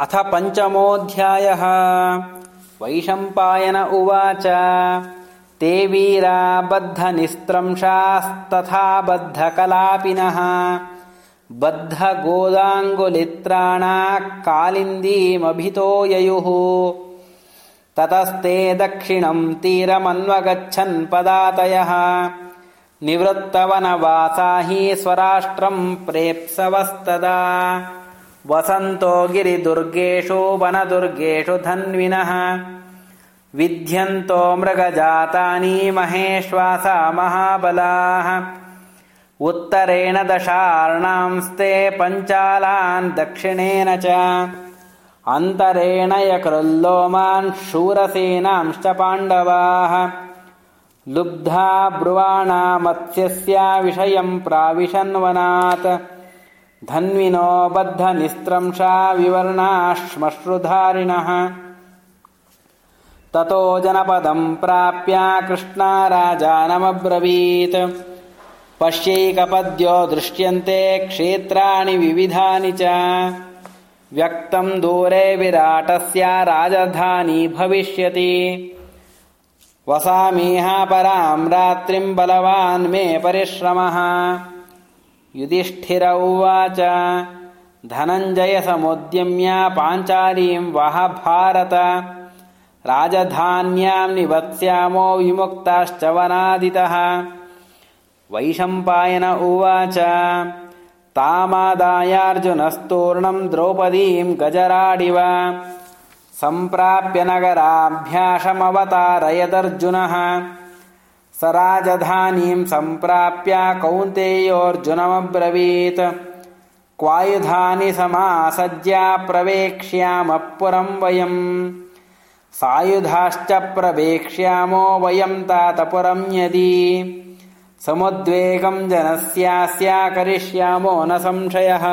अथ पञ्चमोऽध्यायः। वैशम्पायन उवाच ते वीरा बद्धनिस्त्रंशास्तथा बद्धकलापिनः बद्धगोदाङ्गुलित्राणाः कालिन्दीमभितो ययुः। ततस्ते दक्षिणम् तीरमन्वगच्छन् पदातयः। निवृत्तवनवासा हि स्वराष्ट्रम् प्रेप्सवस्तदा वसन्तो गिरिदुर्गेषु वनदुर्गेषु धन्विनः। विध्यन्तो मृगजातानि महेश्वासा महाबलाः। उत्तरेण दशार्णांस्ते पञ्चालान् दक्षिणेन च। अन्तरेण यकृल्लोमान् शूरसेनांश्च पाण्डवाः। लुब्धा ब्रुवाणा मत्स्यस्या विषयम् प्राविशन्वनात् धन्विनो बद्धनिस्त्रंशा विवर्णाश्मश्रुधारिणः। ततो जनपदम् प्राप्य कृष्णा राजानमब्रवीत् पश्यैकपद्यो दृश्यन्ते क्षेत्राणि विविधानि च। व्यक्तम् दूरे विराटस्य राजधानी भविष्यति। वसामीह पराम् रात्रिम् बलवान् मे परिश्रमः युधिष्ठिर उवाच। धनञ्जयसमुद्यम्य पाञ्चालीम् वह भारत। राजधान्याम् निवत्स्यामो विमुक्ताश्च वनादितः। वैशम्पायन उवाच। तामादायार्जुनस्तूर्णम् द्रौपदीम् गजराडिव। सम्प्राप्य नगराभ्यासमवतारयदर्जुनः स राजधानीम् सम्प्राप्य कौन्तेयोऽर्जुनमब्रवीत्। क्वायुधानि समासज्य प्रवेक्ष्यामः पुरम् वयम्। सायुधाश्च प्रवेक्ष्यामो वयम् तातपुरम् यदि। समुद्वेगम् जनस्यास्य करिष्यामो न संशयः